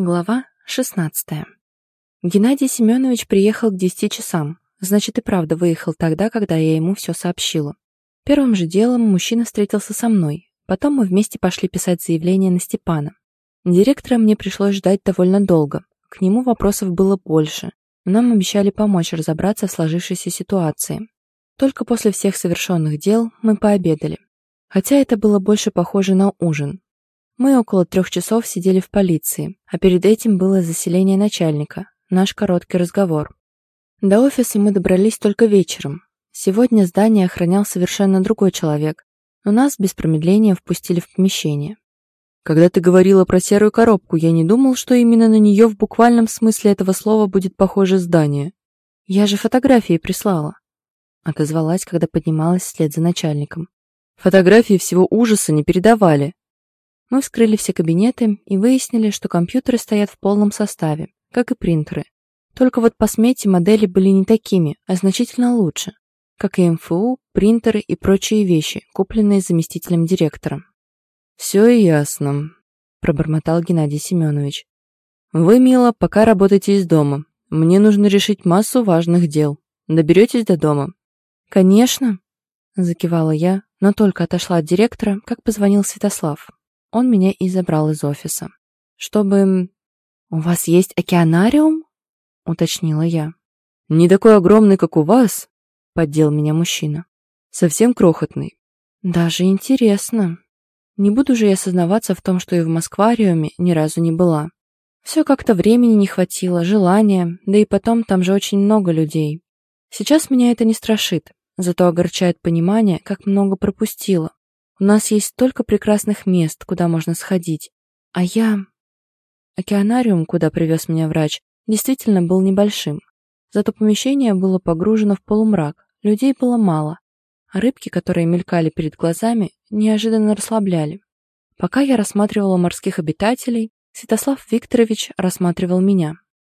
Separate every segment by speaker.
Speaker 1: Глава 16. Геннадий Семенович приехал к 10 часам, значит и правда выехал тогда, когда я ему все сообщила. Первым же делом мужчина встретился со мной, потом мы вместе пошли писать заявление на Степана. Директора мне пришлось ждать довольно долго, к нему вопросов было больше, нам обещали помочь разобраться в сложившейся ситуации. Только после всех совершенных дел мы пообедали. Хотя это было больше похоже на ужин, мы около трех часов сидели в полиции, а перед этим было заселение начальника, наш короткий разговор. До офиса мы добрались только вечером. Сегодня здание охранял совершенно другой человек, но нас без промедления впустили в помещение.
Speaker 2: Когда ты говорила про серую коробку, я не думал, что именно на нее в буквальном смысле этого слова будет похоже здание.
Speaker 1: Я же фотографии прислала. Отозвалась, когда поднималась вслед за начальником.
Speaker 2: Фотографии всего ужаса не передавали.
Speaker 1: Мы вскрыли все кабинеты и выяснили, что компьютеры стоят в полном составе, как и принтеры. Только вот по смете модели были не такими, а значительно лучше, как и МФУ, принтеры и прочие вещи, купленные заместителем директора.
Speaker 2: «Все ясно», – пробормотал Геннадий Семенович. «Вы, Мила, пока работаете из дома. Мне нужно решить массу важных дел. Доберетесь до дома?»
Speaker 1: «Конечно», – закивала я, но только отошла от директора, как позвонил Святослав. Он меня и забрал из офиса. Чтобы... «У вас есть океанариум?» — уточнила я.
Speaker 2: «Не такой огромный, как у вас», — поддел меня мужчина. «Совсем крохотный».
Speaker 1: «Даже интересно. Не буду же я сознаваться в том, что и в Москвариуме ни разу не была. Все как-то времени не хватило, желания, да и потом там же очень много людей. Сейчас меня это не страшит, зато огорчает понимание, как много пропустила. У нас есть столько прекрасных мест, куда можно сходить. А я... Океанариум, куда привез меня врач, действительно был небольшим. Зато помещение было погружено в полумрак, людей было мало, а рыбки, которые мелькали перед глазами, неожиданно расслабляли. Пока я рассматривала морских обитателей, Святослав Викторович рассматривал меня.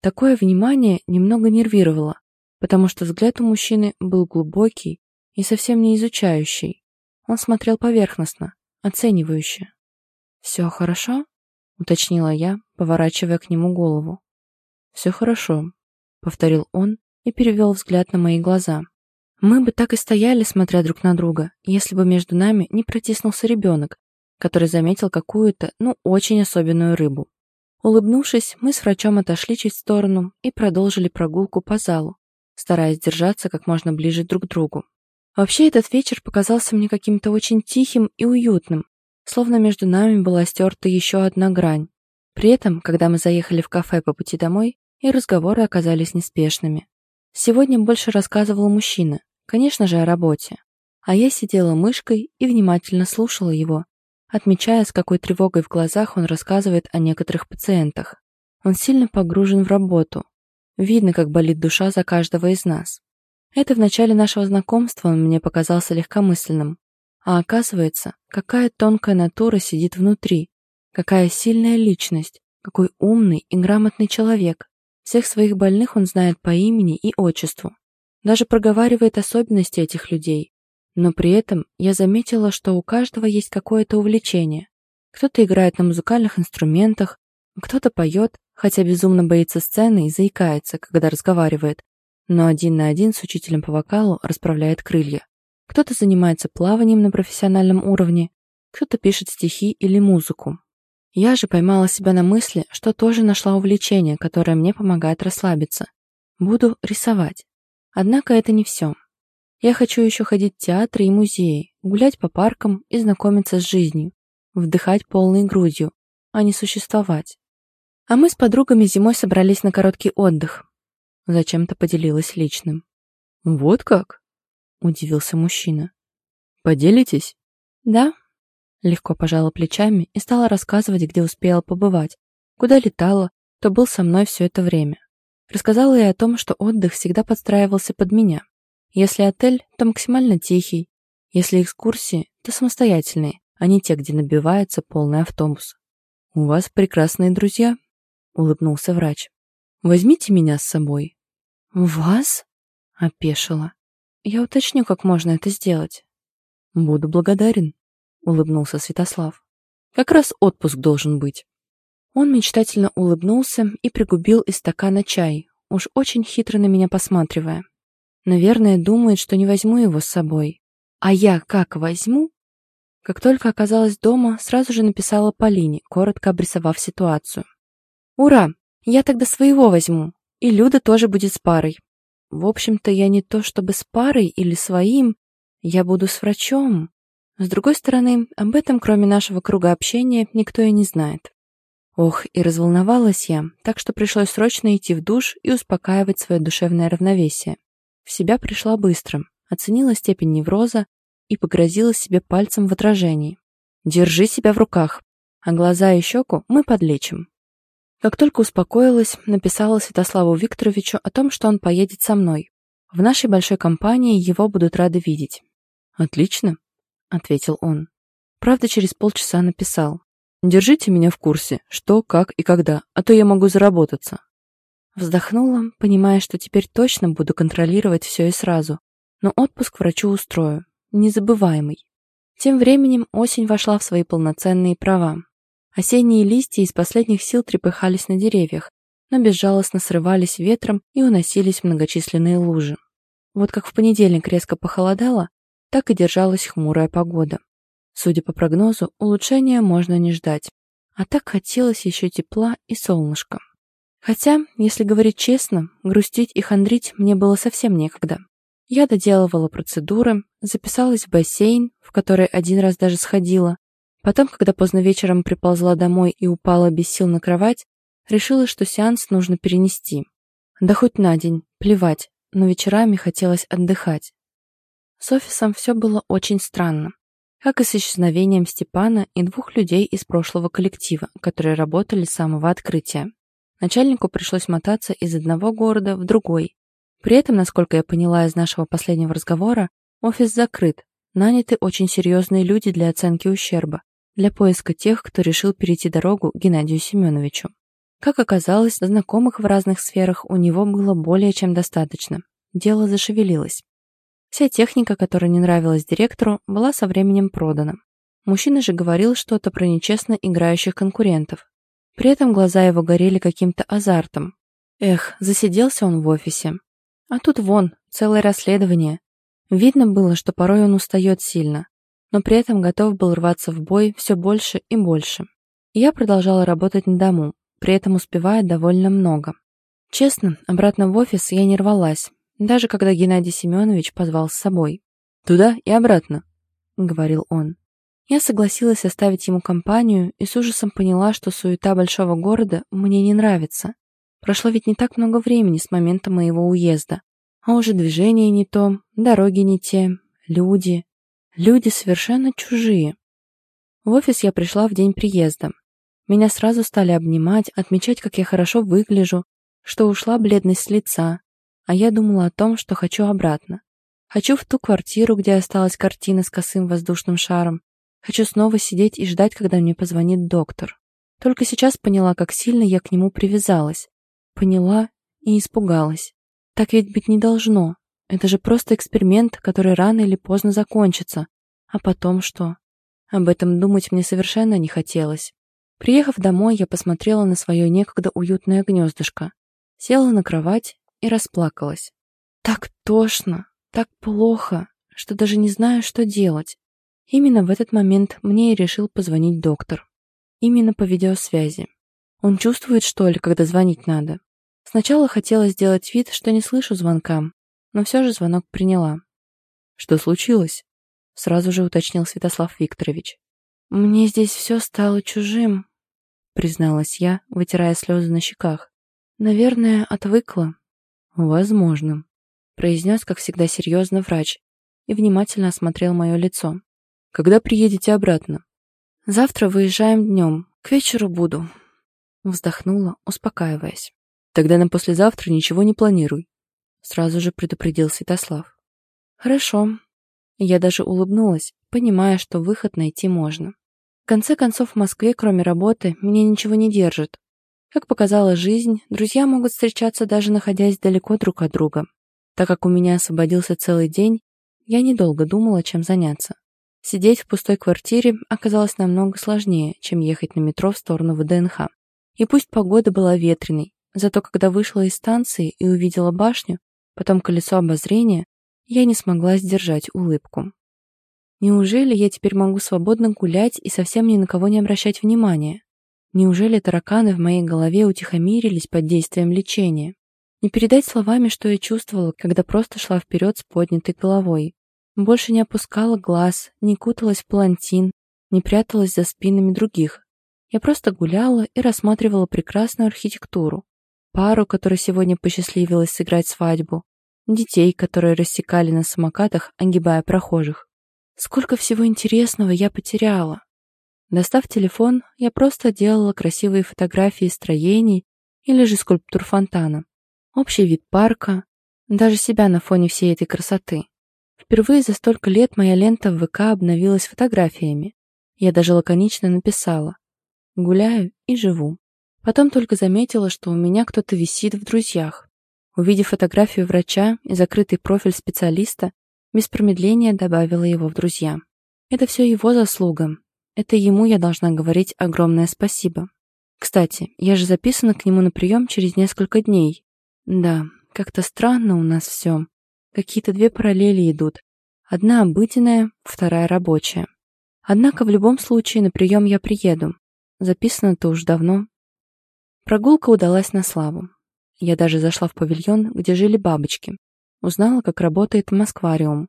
Speaker 1: Такое внимание немного нервировало, потому что взгляд у мужчины был глубокий и совсем не изучающий. Он смотрел поверхностно, оценивающе. «Все хорошо?» — уточнила я, поворачивая к нему голову.
Speaker 2: «Все хорошо», — повторил он и перевел взгляд на мои глаза.
Speaker 1: Мы бы так и стояли, смотря друг на друга, если бы между нами не протиснулся ребенок, который заметил какую-то, ну, очень особенную рыбу. Улыбнувшись, мы с врачом отошли чуть в сторону и продолжили прогулку по залу, стараясь держаться как можно ближе друг к другу. Вообще этот вечер показался мне каким-то очень тихим и уютным, словно между нами была стерта еще одна грань. При этом, когда мы заехали в кафе по пути домой, и разговоры оказались неспешными. Сегодня больше рассказывал мужчина, конечно же, о работе. А я сидела мышкой и внимательно слушала его, отмечая, с какой тревогой в глазах он рассказывает о некоторых пациентах. Он сильно погружен в работу. Видно, как болит душа за каждого из нас. Это в начале нашего знакомства он мне показался легкомысленным. А оказывается, какая тонкая натура сидит внутри, какая сильная личность, какой умный и грамотный человек. Всех своих больных он знает по имени и отчеству. Даже проговаривает особенности этих людей. Но при этом я заметила, что у каждого есть какое-то увлечение. Кто-то играет на музыкальных инструментах, кто-то поет, хотя безумно боится сцены и заикается, когда разговаривает, но один на один с учителем по вокалу расправляет крылья. Кто-то занимается плаванием на профессиональном уровне, кто-то пишет стихи или музыку. Я же поймала себя на мысли, что тоже нашла увлечение, которое мне помогает расслабиться. Буду рисовать. Однако это не все. Я хочу еще ходить в театры и музеи, гулять по паркам и знакомиться с жизнью, вдыхать полной грудью, а не существовать. А мы с подругами зимой собрались на короткий отдых, Зачем-то поделилась личным.
Speaker 2: «Вот как?» — удивился мужчина. «Поделитесь?»
Speaker 1: «Да». Легко пожала плечами и стала рассказывать, где успела побывать, куда летала, кто был со мной все это время. Рассказала и о том, что отдых всегда подстраивался под меня. Если отель, то максимально тихий. Если экскурсии, то самостоятельные, а не те, где набивается полный автобус.
Speaker 2: «У вас прекрасные друзья», — улыбнулся врач. Возьмите меня с собой».
Speaker 1: «Вас?» — опешила. «Я уточню, как можно это сделать».
Speaker 2: «Буду благодарен», — улыбнулся Святослав. «Как раз отпуск должен быть».
Speaker 1: Он мечтательно улыбнулся и пригубил из стакана чай, уж очень хитро на меня посматривая. Наверное, думает, что не возьму его с собой. А я как возьму? Как только оказалась дома, сразу же написала Полине, коротко обрисовав ситуацию. «Ура! Я тогда своего возьму. И Люда тоже будет с парой. В общем-то, я не то чтобы с парой или своим, я буду с врачом. С другой стороны, об этом, кроме нашего круга общения, никто и не знает. Ох, и разволновалась я, так что пришлось срочно идти в душ и успокаивать свое душевное равновесие. В себя пришла быстро, оценила степень невроза и погрозила себе пальцем в отражении. «Держи себя в руках, а глаза и щеку мы подлечим». Как только успокоилась, написала Святославу Викторовичу о том, что он поедет со мной. В нашей большой компании его будут рады видеть. «Отлично», — ответил он. Правда, через полчаса написал. Держите меня в курсе, что, как и когда, а то я могу заработаться. Вздохнула, понимая, что теперь точно буду контролировать все и сразу. Но отпуск врачу устрою. Незабываемый. Тем временем осень вошла в свои полноценные права. Осенние листья из последних сил трепыхались на деревьях, но безжалостно срывались ветром и уносились многочисленные лужи. Вот как в понедельник резко похолодало, так и держалась хмурая погода. Судя по прогнозу, улучшения можно не ждать. А так хотелось еще тепла и солнышка. Хотя, если говорить честно, грустить и хандрить мне было совсем некогда. Я доделывала процедуры, записалась в бассейн, в который один раз даже сходила. Потом, когда поздно вечером приползла домой и упала без сил на кровать, решила, что сеанс нужно перенести. Да хоть на день, плевать, но вечерами хотелось отдыхать. С офисом все было очень странно как и с исчезновением Степана и двух людей из прошлого коллектива, которые работали с самого открытия. Начальнику пришлось мотаться из одного города в другой. При этом, насколько я поняла из нашего последнего разговора, офис закрыт, наняты очень серьезные люди для оценки ущерба, для поиска тех, кто решил перейти дорогу Геннадию Семеновичу. Как оказалось, знакомых в разных сферах у него было более чем достаточно. Дело зашевелилось. Вся техника, которая не нравилась директору, была со временем продана. Мужчина же говорил что-то про нечестно играющих конкурентов. При этом глаза его горели каким-то азартом. Эх, засиделся он в офисе. А тут вон, целое расследование. Видно было, что порой он устает сильно, но при этом готов был рваться в бой все больше и больше. я продолжала работать на дому, при этом успевая довольно много. Честно, обратно в офис я не рвалась, даже когда Геннадий Семенович позвал с собой. «Туда и обратно», — говорил он. Я согласилась оставить ему компанию и с ужасом поняла, что суета большого города мне не нравится. Прошло ведь не так много времени с момента моего уезда. А уже движение не то, дороги не те, люди. Люди совершенно чужие. В офис я пришла в день приезда. Меня сразу стали обнимать, отмечать, как я хорошо выгляжу, что ушла бледность с лица, а я думала о том, что хочу обратно. Хочу в ту квартиру, где осталась картина с косым воздушным шаром. Хочу снова сидеть и ждать, когда мне позвонит доктор. Только сейчас поняла, как сильно я к нему привязалась. Поняла и испугалась. Так ведь быть не должно. Это же просто эксперимент, который рано или поздно закончится. А потом что? Об этом думать мне совершенно не хотелось. Приехав домой, я посмотрела на свое некогда уютное гнездышко. Села на кровать и расплакалась. Так тошно, так плохо, что даже не знаю, что делать. Именно в этот момент мне и решил позвонить доктор. Именно по видеосвязи. Он чувствует, что ли, когда звонить надо? Сначала хотела сделать вид, что не слышу звонка, но все же звонок приняла. «Что случилось?» — сразу же уточнил Святослав Викторович. «Мне здесь все стало чужим», — призналась я, вытирая слезы на щеках. «Наверное, отвыкла». «Возможно», — произнес, как всегда, серьезно врач и внимательно осмотрел мое лицо. «Когда приедете обратно?» «Завтра выезжаем днем. К вечеру буду». Вздохнула, успокаиваясь. «Тогда на послезавтра ничего не планируй», — сразу же предупредил Святослав. «Хорошо». Я даже улыбнулась, понимая, что выход найти можно. В конце концов, в Москве, кроме работы, меня ничего не держит, как показала жизнь, друзья могут встречаться даже находясь далеко друг от друга. Так как у меня освободился целый день, я недолго думала, чем заняться. Сидеть в пустой квартире оказалось намного сложнее, чем ехать на метро в сторону ВДНХ. И пусть погода была ветреной, зато когда вышла из станции и увидела башню, потом колесо обозрения, я не смогла сдержать улыбку. Неужели я теперь могу свободно гулять и совсем ни на кого не обращать внимания? Неужели тараканы в моей голове утихомирились под действием лечения? Не передать словами, что я чувствовала, когда просто шла вперед с поднятой головой. Больше не опускала глаз, не куталась в палантин, не пряталась за спинами других. Я просто гуляла и рассматривала прекрасную архитектуру. Пару, которой сегодня посчастливилось сыграть свадьбу. Детей, которые рассекали на самокатах, огибая прохожих. Сколько всего интересного я потеряла. Достав телефон, я просто делала красивые фотографии строений или же скульптур фонтана. Общий вид парка, даже себя на фоне всей этой красоты. Впервые за столько лет моя лента в ВК обновилась фотографиями. Я даже лаконично написала «Гуляю и живу». Потом только заметила, что у меня кто-то висит в друзьях. Увидев фотографию врача и закрытый профиль специалиста, без промедления добавила его в друзья. Это все его заслуга. Это ему я должна говорить огромное спасибо. Кстати, я же записана к нему на прием через несколько дней. Да, как-то странно у нас все. Какие-то две параллели идут. Одна обыденная, вторая рабочая. Однако в любом случае на прием я приеду. Записано-то уж давно. Прогулка удалась на славу. Я даже зашла в павильон, где жили бабочки. Узнала, как работает Москвариум.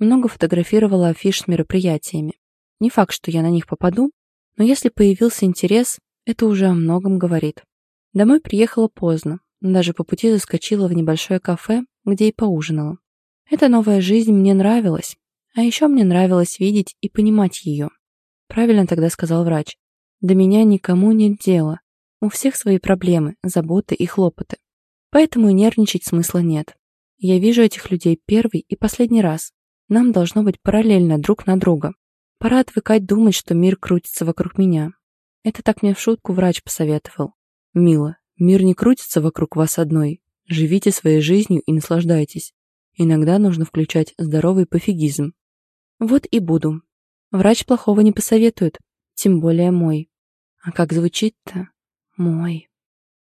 Speaker 1: Много фотографировала афиш с мероприятиями. Не факт, что я на них попаду, но если появился интерес, это уже о многом говорит. Домой приехала поздно, даже по пути заскочила в небольшое кафе, где и поужинала. Эта новая жизнь мне нравилась, а еще мне нравилось видеть и понимать ее. Правильно тогда сказал врач. До меня никому нет дела. У всех свои проблемы, заботы и хлопоты. Поэтому и нервничать смысла нет. Я вижу этих людей первый и последний раз. Нам должно быть параллельно друг на друга. Пора отвыкать думать, что мир крутится вокруг меня. Это так мне в шутку врач посоветовал. Мила, мир не крутится вокруг вас одной. Живите своей жизнью и наслаждайтесь. Иногда нужно включать здоровый пофигизм. Вот и буду. Врач плохого не посоветует, тем более мой. А как звучит-то? Мой.